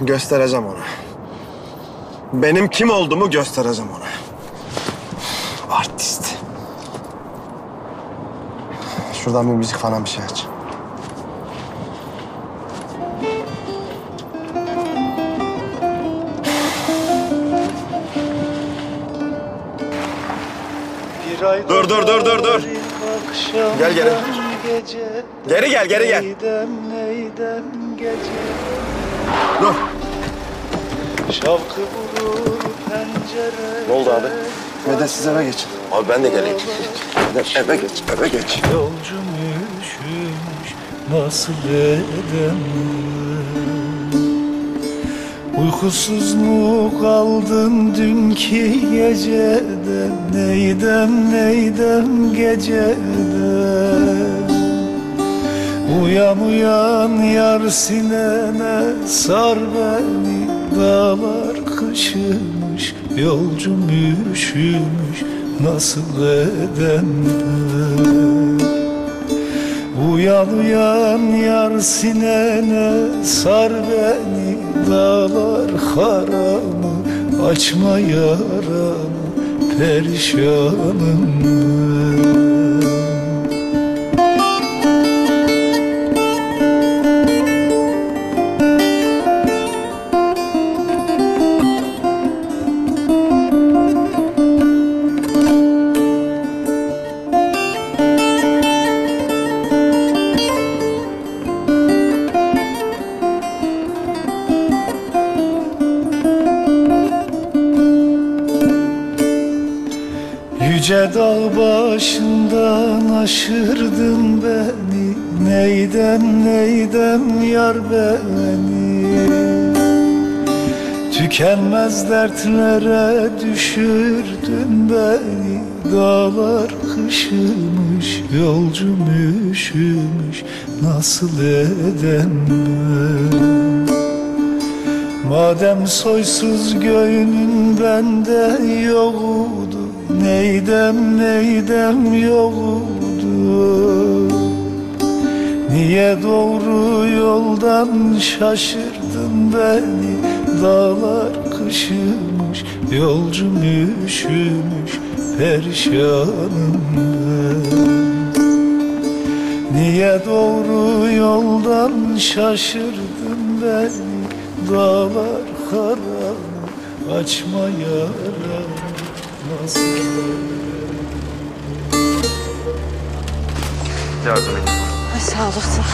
Göstereceğim ona. Benim kim olduğumu göstereceğim ona. Artist. Şuradan bir müzik falan bir şey aç. Dur, dur, dur, dur, dur. Gel geri. Geri gel, geri gel. Neydem neydem gece Dur. Şavkı vurur pencere Ne oldu abi? Medet siz eve geçin. Abi ben de geleyim. Medet eve geç, eve geç. Yolcum üşümüş nasıl edem Uykusuz mu kaldım dünkü gecede Neydem neydem gecede Uyan uyan yar sinene sar beni Dağlar kışımış yolcum üşümüş nasıl edem Uyan uyan yar sinene sar beni Dağlar haramı açma yaramı perişanım Yüce dağ başından aşırdın beni. Neydem neydem yar beni? Tükenmez dertlere düşürdün beni. Dağlar kışımış, yolcum üşümüş. Nasıl edem ben? Madem soysuz göğünün bende yoktu Neydem neydem yoktu Niye doğru yoldan şaşırdın beni? Dağlar kışımış, yolcum üşümüş Perişanım. Niye doğru yoldan şaşırdın beni? Dağlar karanı açma yara Nasıl Yardım edin. Ay sağ olasın.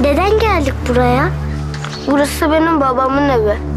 Neden geldik buraya? Burası benim babamın evi.